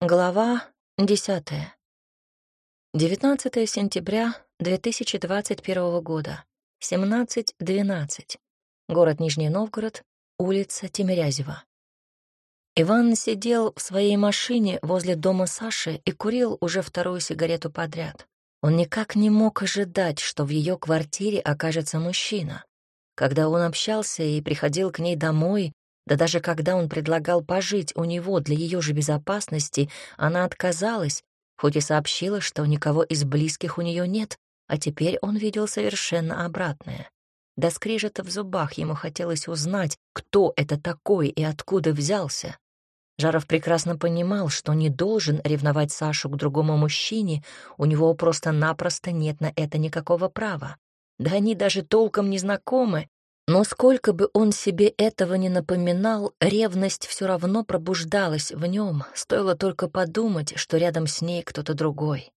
Глава 10. 19 сентября 2021 года. 17.12. Город Нижний Новгород, улица Тимирязева. Иван сидел в своей машине возле дома Саши и курил уже вторую сигарету подряд. Он никак не мог ожидать, что в ее квартире окажется мужчина. Когда он общался и приходил к ней домой, да даже когда он предлагал пожить у него для ее же безопасности, она отказалась, хоть и сообщила, что никого из близких у нее нет, а теперь он видел совершенно обратное. До скрежета в зубах ему хотелось узнать, кто это такой и откуда взялся. Жаров прекрасно понимал, что не должен ревновать Сашу к другому мужчине, у него просто-напросто нет на это никакого права. Да они даже толком не знакомы, но сколько бы он себе этого не напоминал, ревность все равно пробуждалась в нем, стоило только подумать, что рядом с ней кто-то другой.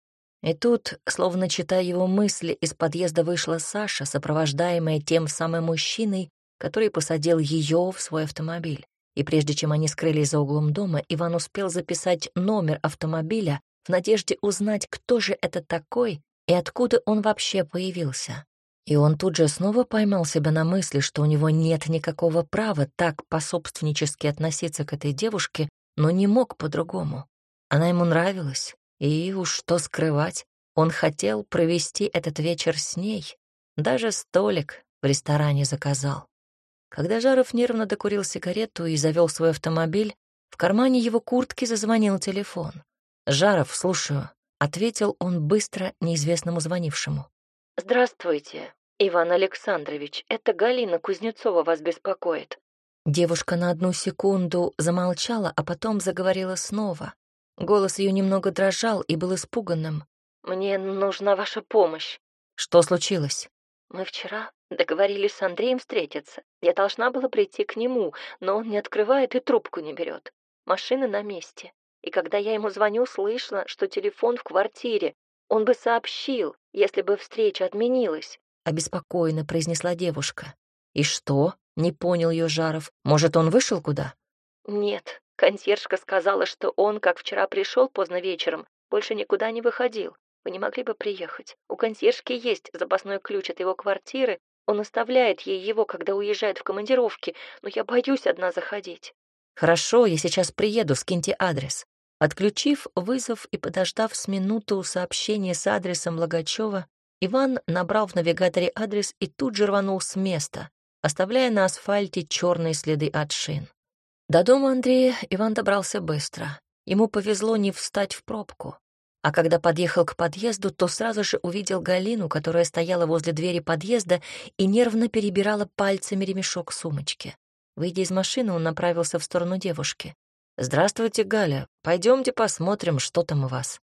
И тут, словно читая его мысли, из подъезда вышла Саша, сопровождаемая тем самым мужчиной, который посадил ее в свой автомобиль. И прежде чем они скрылись за углом дома, Иван успел записать номер автомобиля в надежде узнать, кто же это такой и откуда он вообще появился. И он тут же снова поймал себя на мысли, что у него нет никакого права так пособственнически относиться к этой девушке, но не мог по-другому. Она ему нравилась, и уж что скрывать, он хотел провести этот вечер с ней. Даже столик в ресторане заказал. Когда Жаров нервно докурил сигарету и завел свой автомобиль, в кармане его куртки зазвонил телефон. «Жаров, слушаю», — ответил он быстро неизвестному звонившему. «Здравствуйте. «Иван Александрович, это Галина Кузнецова вас беспокоит». Девушка на одну секунду замолчала, а потом заговорила снова. Голос ее немного дрожал и был испуганным. «Мне нужна ваша помощь». «Что случилось?» «Мы вчера договорились с Андреем встретиться. Я должна была прийти к нему, но он не открывает и трубку не берет. Машина на месте. И когда я ему звоню, слышно, что телефон в квартире. Он бы сообщил, если бы встреча отменилась обеспокоенно произнесла девушка. «И что?» — не понял ее Жаров. «Может, он вышел куда?» «Нет, консьержка сказала, что он, как вчера пришел поздно вечером, больше никуда не выходил. Вы не могли бы приехать? У консьержки есть запасной ключ от его квартиры. Он оставляет ей его, когда уезжает в командировки, но я боюсь одна заходить». «Хорошо, я сейчас приеду, скиньте адрес». Отключив вызов и подождав с минуту сообщения с адресом Логачева, Иван набрал в навигаторе адрес и тут же рванул с места, оставляя на асфальте черные следы от шин. До дома Андрея Иван добрался быстро. Ему повезло не встать в пробку. А когда подъехал к подъезду, то сразу же увидел Галину, которая стояла возле двери подъезда и нервно перебирала пальцами ремешок сумочки. Выйдя из машины, он направился в сторону девушки. «Здравствуйте, Галя. Пойдемте посмотрим, что там у вас».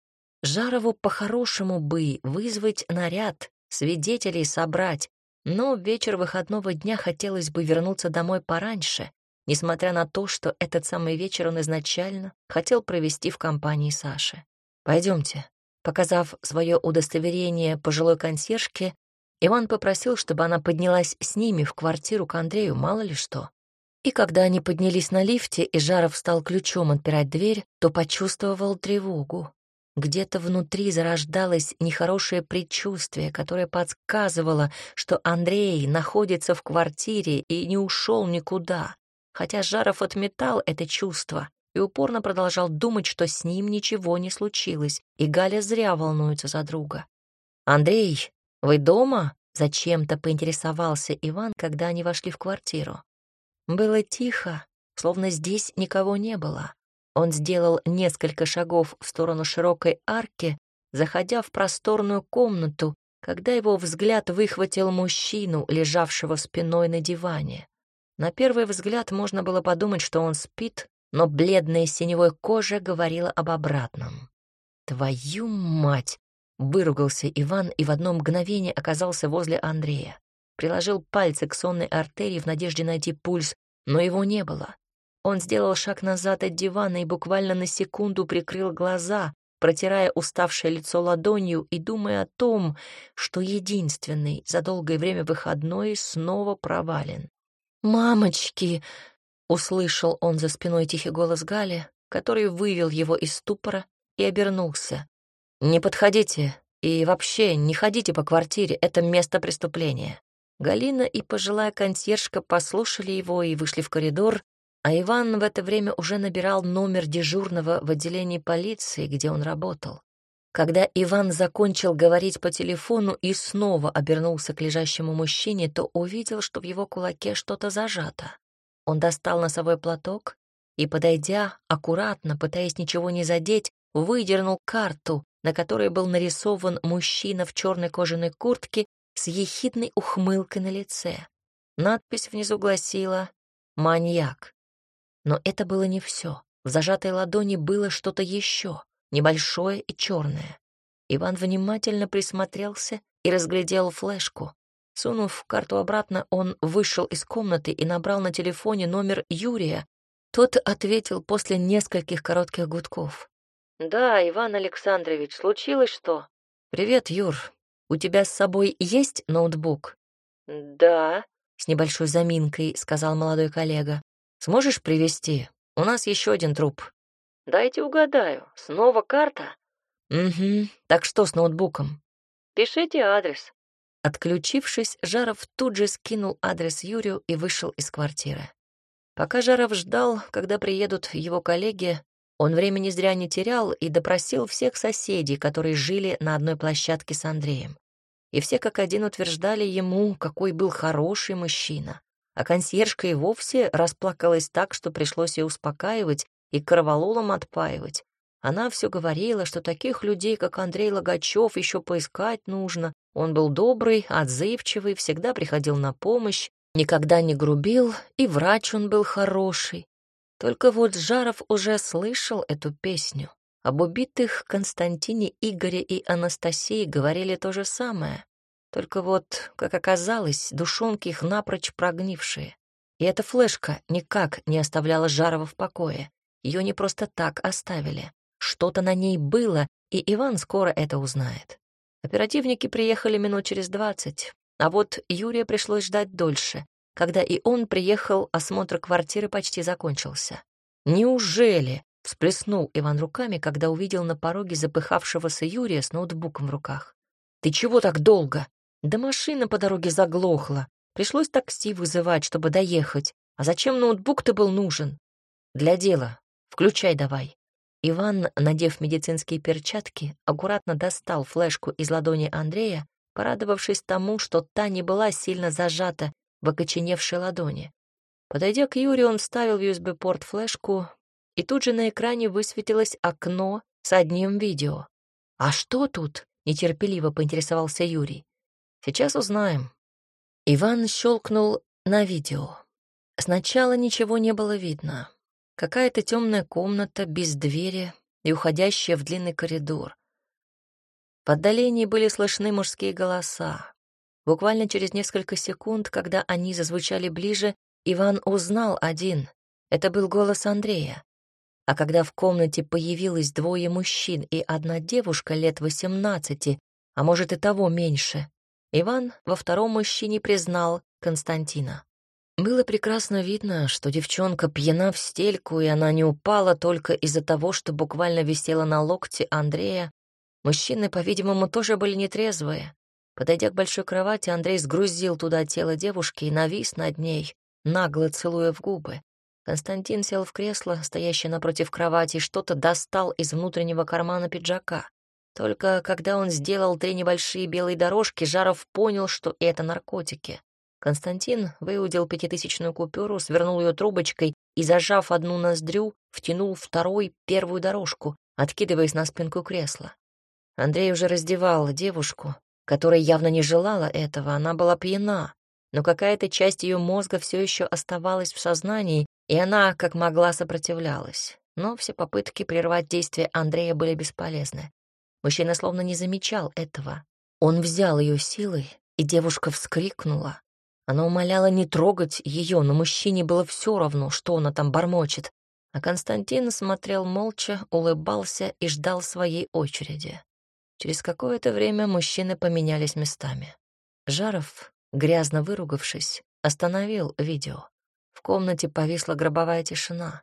Жарову по-хорошему бы вызвать наряд, свидетелей собрать, но вечер выходного дня хотелось бы вернуться домой пораньше, несмотря на то, что этот самый вечер он изначально хотел провести в компании Саши. Пойдемте. Показав свое удостоверение пожилой консьержке, Иван попросил, чтобы она поднялась с ними в квартиру к Андрею, мало ли что. И когда они поднялись на лифте, и Жаров стал ключом отпирать дверь, то почувствовал тревогу. Где-то внутри зарождалось нехорошее предчувствие, которое подсказывало, что Андрей находится в квартире и не ушел никуда. Хотя Жаров отметал это чувство и упорно продолжал думать, что с ним ничего не случилось, и Галя зря волнуется за друга. «Андрей, вы дома?» — зачем-то поинтересовался Иван, когда они вошли в квартиру. Было тихо, словно здесь никого не было. Он сделал несколько шагов в сторону широкой арки, заходя в просторную комнату, когда его взгляд выхватил мужчину, лежавшего спиной на диване. На первый взгляд можно было подумать, что он спит, но бледная синевой кожа говорила об обратном. «Твою мать!» — выругался Иван и в одно мгновение оказался возле Андрея. Приложил пальцы к сонной артерии в надежде найти пульс, но его не было. Он сделал шаг назад от дивана и буквально на секунду прикрыл глаза, протирая уставшее лицо ладонью и думая о том, что единственный за долгое время выходной снова провален. «Мамочки!» — услышал он за спиной тихий голос Гали, который вывел его из ступора и обернулся. «Не подходите и вообще не ходите по квартире, это место преступления». Галина и пожилая консьержка послушали его и вышли в коридор, а Иван в это время уже набирал номер дежурного в отделении полиции, где он работал. Когда Иван закончил говорить по телефону и снова обернулся к лежащему мужчине, то увидел, что в его кулаке что-то зажато. Он достал носовой платок и, подойдя, аккуратно, пытаясь ничего не задеть, выдернул карту, на которой был нарисован мужчина в черной кожаной куртке с ехидной ухмылкой на лице. Надпись внизу гласила «Маньяк». Но это было не все. В зажатой ладони было что-то еще, небольшое и черное. Иван внимательно присмотрелся и разглядел флешку. Сунув карту обратно, он вышел из комнаты и набрал на телефоне номер Юрия. Тот ответил после нескольких коротких гудков. «Да, Иван Александрович, случилось что?» «Привет, Юр. «У тебя с собой есть ноутбук?» «Да», — с небольшой заминкой сказал молодой коллега. «Сможешь привезти? У нас еще один труп». «Дайте угадаю. Снова карта?» «Угу. Так что с ноутбуком?» «Пишите адрес». Отключившись, Жаров тут же скинул адрес Юрию и вышел из квартиры. Пока Жаров ждал, когда приедут его коллеги, он времени зря не терял и допросил всех соседей, которые жили на одной площадке с Андреем. И все как один утверждали ему, какой был хороший мужчина. А консьержка и вовсе расплакалась так, что пришлось ее успокаивать и кровололом отпаивать. Она все говорила, что таких людей, как Андрей Логачев, еще поискать нужно. Он был добрый, отзывчивый, всегда приходил на помощь, никогда не грубил, и врач он был хороший. Только вот Жаров уже слышал эту песню. Об убитых Константине, Игоре и Анастасии говорили то же самое. Только вот, как оказалось, душонки их напрочь прогнившие. И эта флешка никак не оставляла Жарова в покое. Ее не просто так оставили. Что-то на ней было, и Иван скоро это узнает. Оперативники приехали минут через двадцать, а вот Юрия пришлось ждать дольше. Когда и он приехал, осмотр квартиры почти закончился. «Неужели?» — всплеснул Иван руками, когда увидел на пороге запыхавшегося Юрия с ноутбуком в руках. «Ты чего так долго?» «Да машина по дороге заглохла. Пришлось такси вызывать, чтобы доехать. А зачем ноутбук-то был нужен?» «Для дела. Включай давай». Иван, надев медицинские перчатки, аккуратно достал флешку из ладони Андрея, порадовавшись тому, что та не была сильно зажата в окоченевшей ладони. Подойдя к Юрию, он вставил в USB-порт флешку, и тут же на экране высветилось окно с одним видео. «А что тут?» — нетерпеливо поинтересовался Юрий. «Сейчас узнаем». Иван щелкнул на видео. Сначала ничего не было видно. Какая-то темная комната без двери и уходящая в длинный коридор. В отдалении были слышны мужские голоса. Буквально через несколько секунд, когда они зазвучали ближе, Иван узнал один. Это был голос Андрея. А когда в комнате появилось двое мужчин и одна девушка лет восемнадцати, а может и того меньше, Иван во втором мужчине признал Константина. Было прекрасно видно, что девчонка пьяна в стельку, и она не упала только из-за того, что буквально висела на локте Андрея. Мужчины, по-видимому, тоже были нетрезвые. Подойдя к большой кровати, Андрей сгрузил туда тело девушки и навис над ней, нагло целуя в губы. Константин сел в кресло, стоящее напротив кровати, и что-то достал из внутреннего кармана пиджака. Только когда он сделал три небольшие белые дорожки, Жаров понял, что это наркотики. Константин выудил пятитысячную купюру, свернул ее трубочкой и, зажав одну ноздрю, втянул второй первую дорожку, откидываясь на спинку кресла. Андрей уже раздевал девушку, которая явно не желала этого, она была пьяна, но какая-то часть ее мозга все еще оставалась в сознании, и она, как могла, сопротивлялась. Но все попытки прервать действие Андрея были бесполезны. Мужчина словно не замечал этого. Он взял ее силой, и девушка вскрикнула. Она умоляла не трогать ее, но мужчине было все равно, что она там бормочет. А Константин смотрел молча, улыбался и ждал своей очереди. Через какое-то время мужчины поменялись местами. Жаров, грязно выругавшись, остановил видео. В комнате повисла гробовая тишина.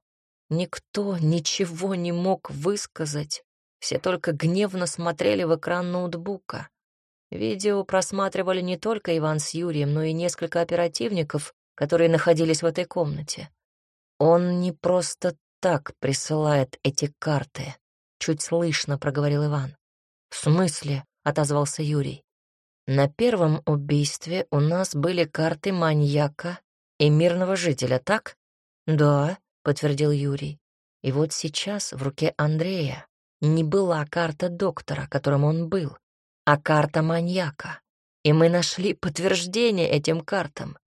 Никто ничего не мог высказать, все только гневно смотрели в экран ноутбука. Видео просматривали не только Иван с Юрием, но и несколько оперативников, которые находились в этой комнате. Он не просто так присылает эти карты, чуть слышно проговорил Иван. В смысле? отозвался Юрий. На первом убийстве у нас были карты маньяка и мирного жителя, так? Да, подтвердил Юрий. И вот сейчас в руке Андрея не была карта доктора, которым он был, а карта маньяка. И мы нашли подтверждение этим картам.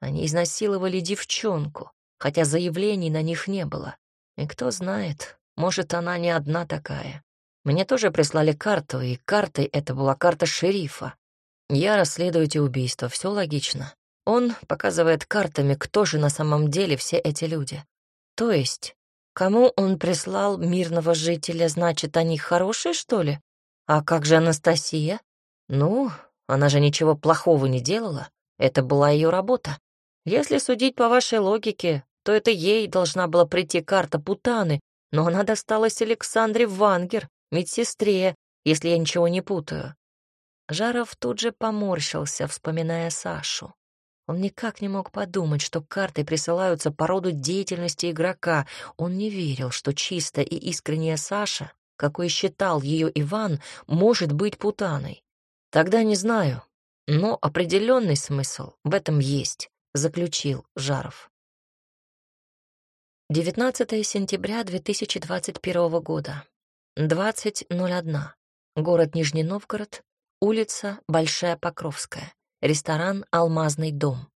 Они изнасиловали девчонку, хотя заявлений на них не было. И кто знает, может, она не одна такая. Мне тоже прислали карту, и картой это была карта шерифа. Я расследую эти убийства, все логично. Он показывает картами, кто же на самом деле все эти люди. То есть, кому он прислал мирного жителя, значит, они хорошие, что ли? А как же Анастасия? Ну, она же ничего плохого не делала. Это была ее работа. Если судить по вашей логике, то это ей должна была прийти карта Путаны, но она досталась Александре Вангер, медсестре, если я ничего не путаю. Жаров тут же поморщился, вспоминая Сашу. Он никак не мог подумать, что карты присылаются по роду деятельности игрока. Он не верил, что чистая и искренняя Саша какой считал ее Иван, может быть путаной. Тогда не знаю, но определенный смысл в этом есть, заключил Жаров. 19 сентября 2021 года. 20.01. Город Нижний Новгород. Улица Большая Покровская. Ресторан «Алмазный дом».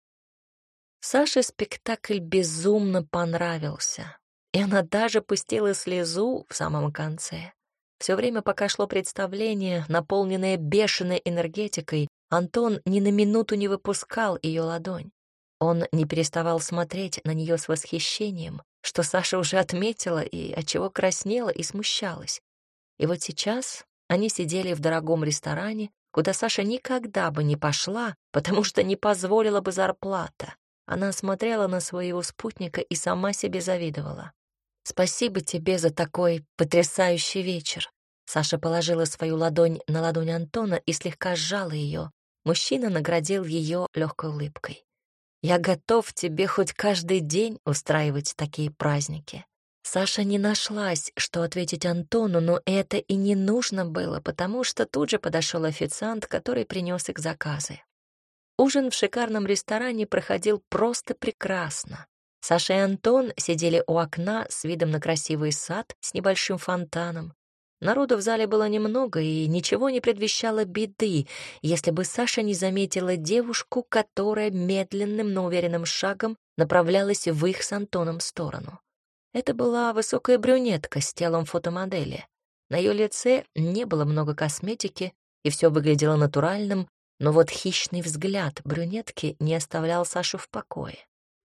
Саше спектакль безумно понравился и она даже пустила слезу в самом конце. Все время, пока шло представление, наполненное бешеной энергетикой, Антон ни на минуту не выпускал ее ладонь. Он не переставал смотреть на нее с восхищением, что Саша уже отметила и отчего краснела и смущалась. И вот сейчас они сидели в дорогом ресторане, куда Саша никогда бы не пошла, потому что не позволила бы зарплата. Она смотрела на своего спутника и сама себе завидовала. Спасибо тебе за такой потрясающий вечер. Саша положила свою ладонь на ладонь Антона и слегка сжала ее. Мужчина наградил ее легкой улыбкой. Я готов тебе хоть каждый день устраивать такие праздники. Саша не нашлась, что ответить Антону, но это и не нужно было, потому что тут же подошел официант, который принес их заказы. Ужин в шикарном ресторане проходил просто прекрасно. Саша и Антон сидели у окна с видом на красивый сад с небольшим фонтаном. Народу в зале было немного, и ничего не предвещало беды, если бы Саша не заметила девушку, которая медленным, но уверенным шагом направлялась в их с Антоном сторону. Это была высокая брюнетка с телом фотомодели. На ее лице не было много косметики, и все выглядело натуральным, но вот хищный взгляд брюнетки не оставлял Сашу в покое.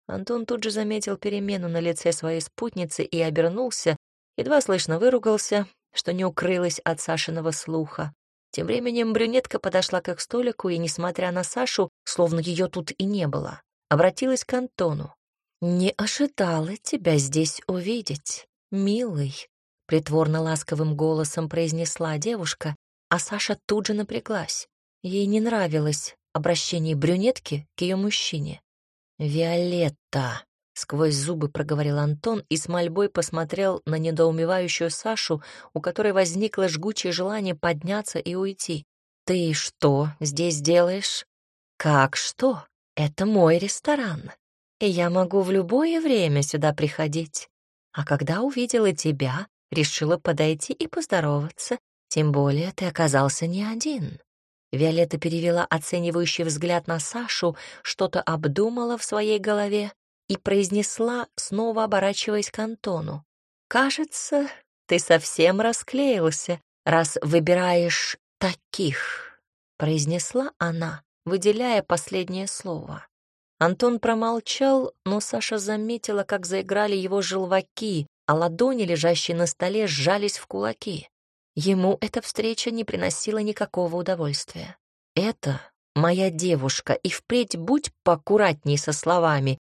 Антон тут же заметил перемену на лице своей спутницы и обернулся, едва слышно выругался, что не укрылось от Сашиного слуха. Тем временем брюнетка подошла к их столику и, несмотря на Сашу, словно ее тут и не было, обратилась к Антону. «Не ожидала тебя здесь увидеть, милый», — притворно ласковым голосом произнесла девушка, а Саша тут же напряглась. Ей не нравилось обращение брюнетки к ее мужчине. «Виолетта!» — сквозь зубы проговорил Антон и с мольбой посмотрел на недоумевающую Сашу, у которой возникло жгучее желание подняться и уйти. «Ты что здесь делаешь?» «Как что? Это мой ресторан, и я могу в любое время сюда приходить. А когда увидела тебя, решила подойти и поздороваться, тем более ты оказался не один. Виолетта перевела оценивающий взгляд на Сашу, что-то обдумала в своей голове и произнесла, снова оборачиваясь к Антону. «Кажется, ты совсем расклеился, раз выбираешь таких», — произнесла она, выделяя последнее слово. Антон промолчал, но Саша заметила, как заиграли его желваки, а ладони, лежащие на столе, сжались в кулаки. Ему эта встреча не приносила никакого удовольствия. «Это моя девушка, и впредь будь поаккуратней со словами».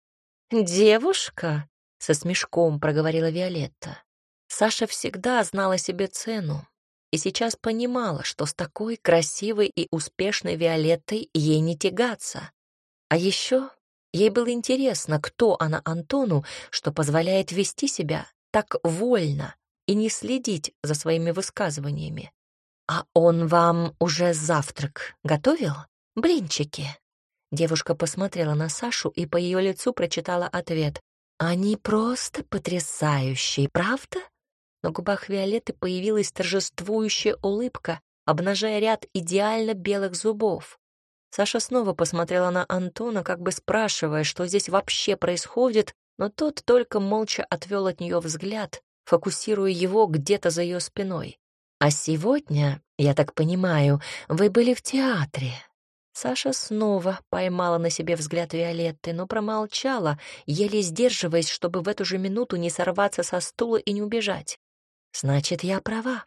«Девушка?» — со смешком проговорила Виолетта. Саша всегда знала себе цену и сейчас понимала, что с такой красивой и успешной Виолеттой ей не тягаться. А еще ей было интересно, кто она Антону, что позволяет вести себя так вольно и не следить за своими высказываниями. «А он вам уже завтрак готовил? Блинчики?» Девушка посмотрела на Сашу и по ее лицу прочитала ответ. «Они просто потрясающие, правда?» На губах Виолетты появилась торжествующая улыбка, обнажая ряд идеально белых зубов. Саша снова посмотрела на Антона, как бы спрашивая, что здесь вообще происходит, но тот только молча отвел от нее взгляд, фокусируя его где-то за ее спиной. «А сегодня, я так понимаю, вы были в театре?» Саша снова поймала на себе взгляд Виолетты, но промолчала, еле сдерживаясь, чтобы в эту же минуту не сорваться со стула и не убежать. «Значит, я права.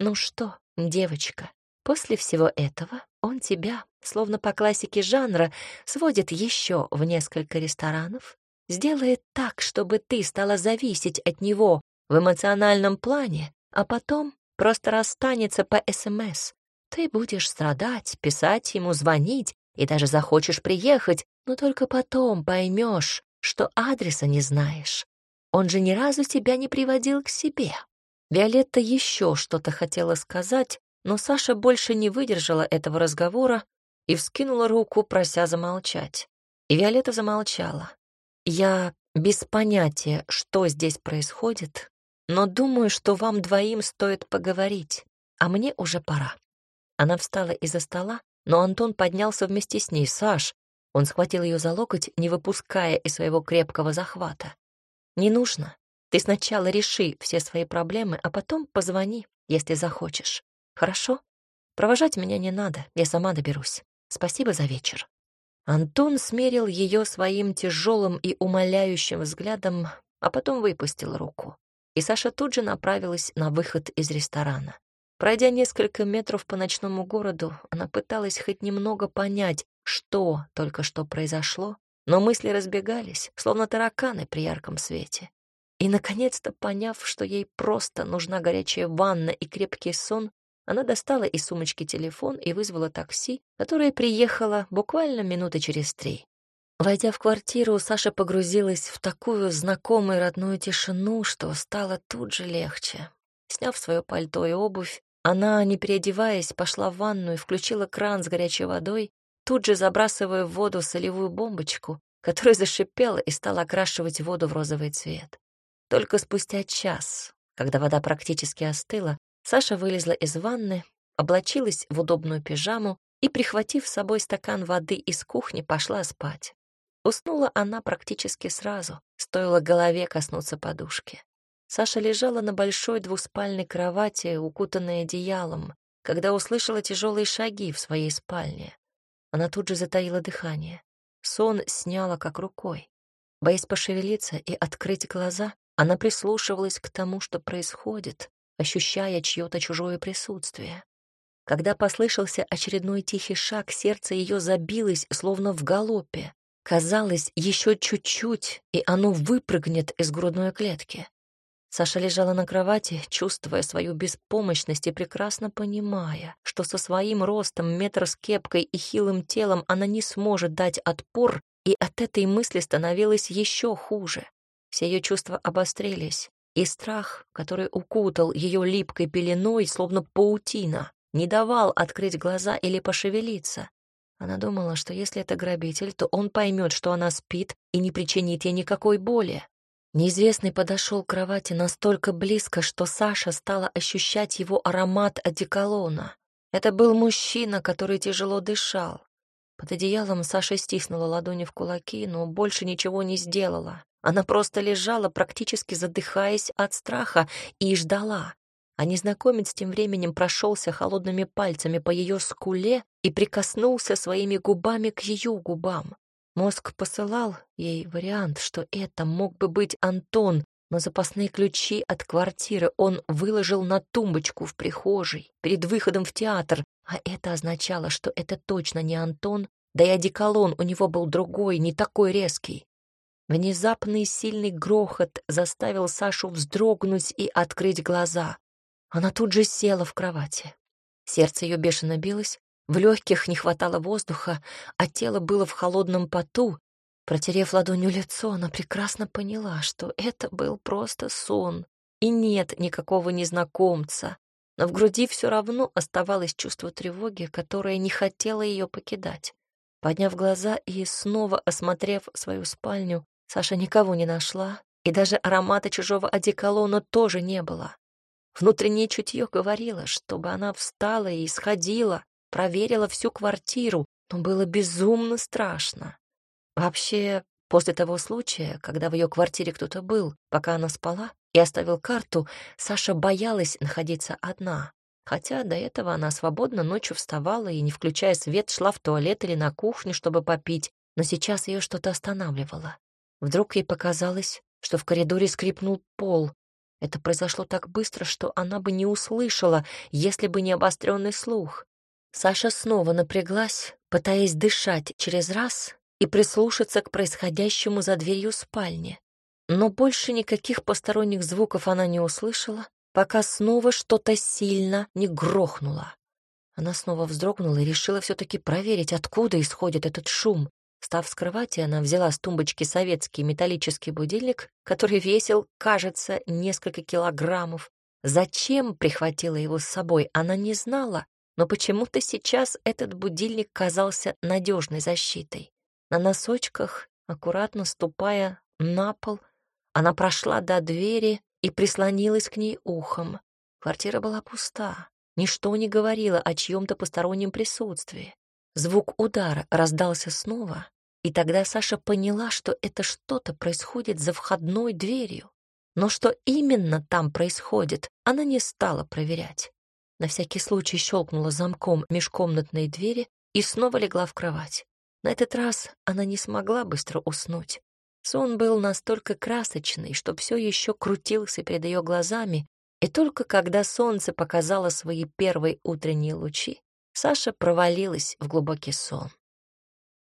Ну что, девочка, после всего этого он тебя, словно по классике жанра, сводит еще в несколько ресторанов, сделает так, чтобы ты стала зависеть от него в эмоциональном плане, а потом просто расстанется по СМС. Ты будешь страдать, писать ему, звонить и даже захочешь приехать, но только потом поймешь, что адреса не знаешь. Он же ни разу тебя не приводил к себе. Виолетта еще что-то хотела сказать, но Саша больше не выдержала этого разговора и вскинула руку, прося замолчать. И Виолетта замолчала. Я без понятия, что здесь происходит, но думаю, что вам двоим стоит поговорить, а мне уже пора. Она встала из-за стола, но Антон поднялся вместе с ней. «Саш!» Он схватил ее за локоть, не выпуская из своего крепкого захвата. «Не нужно. Ты сначала реши все свои проблемы, а потом позвони, если захочешь. Хорошо? Провожать меня не надо, я сама доберусь. Спасибо за вечер». Антон смерил ее своим тяжелым и умоляющим взглядом, а потом выпустил руку. И Саша тут же направилась на выход из ресторана. Пройдя несколько метров по ночному городу, она пыталась хоть немного понять, что только что произошло, но мысли разбегались, словно тараканы при ярком свете. И, наконец-то, поняв, что ей просто нужна горячая ванна и крепкий сон, она достала из сумочки телефон и вызвала такси, которое приехало буквально минуты через три. Войдя в квартиру, Саша погрузилась в такую знакомую родную тишину, что стало тут же легче. Сняв свое пальто и обувь, она, не переодеваясь, пошла в ванную включила кран с горячей водой, тут же забрасывая в воду солевую бомбочку, которая зашипела и стала окрашивать воду в розовый цвет. Только спустя час, когда вода практически остыла, Саша вылезла из ванны, облачилась в удобную пижаму и, прихватив с собой стакан воды из кухни, пошла спать. Уснула она практически сразу, стоило голове коснуться подушки. Саша лежала на большой двуспальной кровати, укутанной одеялом, когда услышала тяжелые шаги в своей спальне. Она тут же затаила дыхание. Сон сняла как рукой. Боясь пошевелиться и открыть глаза, она прислушивалась к тому, что происходит, ощущая чье-то чужое присутствие. Когда послышался очередной тихий шаг, сердце ее забилось, словно в галопе. Казалось, еще чуть-чуть, и оно выпрыгнет из грудной клетки. Саша лежала на кровати, чувствуя свою беспомощность и прекрасно понимая, что со своим ростом, метр с кепкой и хилым телом она не сможет дать отпор, и от этой мысли становилось еще хуже. Все ее чувства обострились, и страх, который укутал ее липкой пеленой, словно паутина, не давал открыть глаза или пошевелиться. Она думала, что если это грабитель, то он поймет, что она спит и не причинит ей никакой боли. Неизвестный подошел к кровати настолько близко, что Саша стала ощущать его аромат одеколона. Это был мужчина, который тяжело дышал. Под одеялом Саша стиснула ладони в кулаки, но больше ничего не сделала. Она просто лежала, практически задыхаясь от страха, и ждала. А незнакомец тем временем прошелся холодными пальцами по ее скуле и прикоснулся своими губами к ее губам. Мозг посылал ей вариант, что это мог бы быть Антон, но запасные ключи от квартиры он выложил на тумбочку в прихожей перед выходом в театр, а это означало, что это точно не Антон, да и одеколон у него был другой, не такой резкий. Внезапный сильный грохот заставил Сашу вздрогнуть и открыть глаза. Она тут же села в кровати. Сердце ее бешено билось, в легких не хватало воздуха, а тело было в холодном поту. Протерев ладонью лицо, она прекрасно поняла, что это был просто сон, и нет никакого незнакомца. Но в груди все равно оставалось чувство тревоги, которое не хотело ее покидать. Подняв глаза и снова осмотрев свою спальню, Саша никого не нашла, и даже аромата чужого одеколона тоже не было. Внутреннее чутье говорило, чтобы она встала и сходила, проверила всю квартиру, но было безумно страшно. Вообще, после того случая, когда в ее квартире кто-то был, пока она спала, и оставил карту, Саша боялась находиться одна. Хотя до этого она свободно ночью вставала и, не включая свет, шла в туалет или на кухню, чтобы попить, но сейчас ее что-то останавливало. Вдруг ей показалось, что в коридоре скрипнул пол. Это произошло так быстро, что она бы не услышала, если бы не обостренный слух. Саша снова напряглась, пытаясь дышать через раз и прислушаться к происходящему за дверью спальни. Но больше никаких посторонних звуков она не услышала, пока снова что-то сильно не грохнуло. Она снова вздрогнула и решила все-таки проверить, откуда исходит этот шум. Став с кровати, она взяла с тумбочки советский металлический будильник, который весил, кажется, несколько килограммов. Зачем прихватила его с собой, она не знала, но почему-то сейчас этот будильник казался надежной защитой. На носочках, аккуратно ступая на пол, она прошла до двери и прислонилась к ней ухом. Квартира была пуста. Ничто не говорило о чьем-то постороннем присутствии. Звук удара раздался снова, и тогда Саша поняла, что это что-то происходит за входной дверью. Но что именно там происходит, она не стала проверять. На всякий случай щелкнула замком межкомнатной двери и снова легла в кровать. На этот раз она не смогла быстро уснуть. Сон был настолько красочный, что все еще крутился перед ее глазами, и только когда солнце показало свои первые утренние лучи, Саша провалилась в глубокий сон.